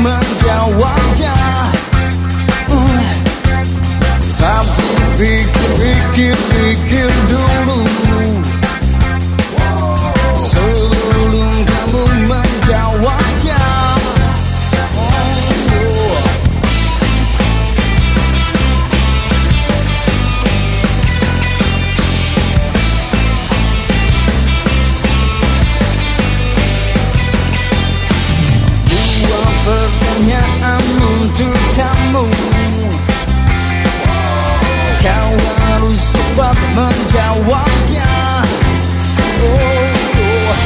menjawabnya. Uh, Tapi pikir-pikir pikir dulu Kau harus cepat menjawabnya oh, oh.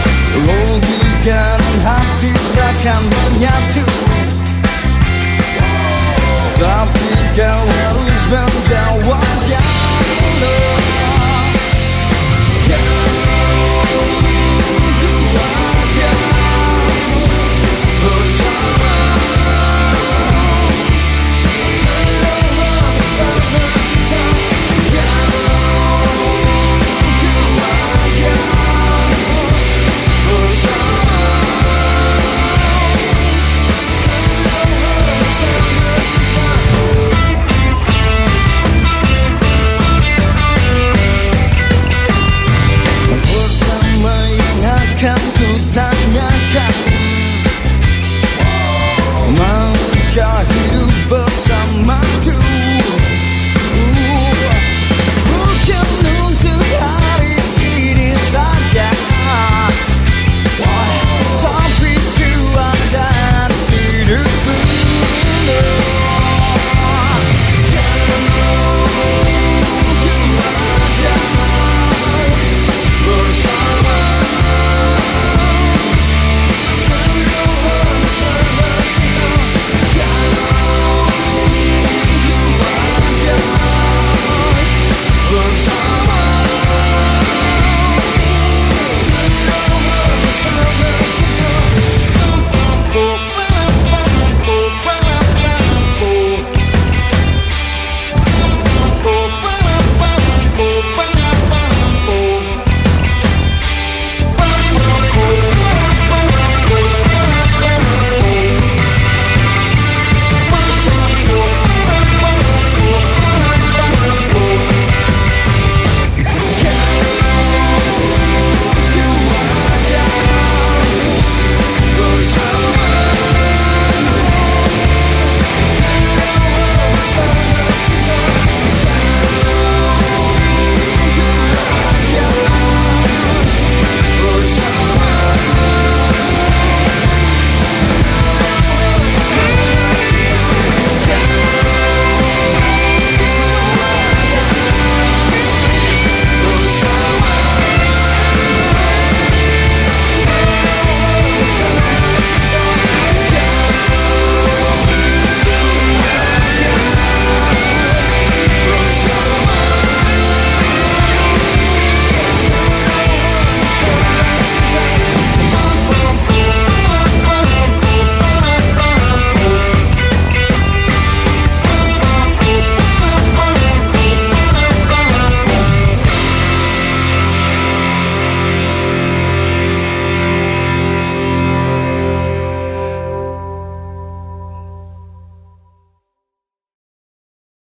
Logika dan hati takkan menyatu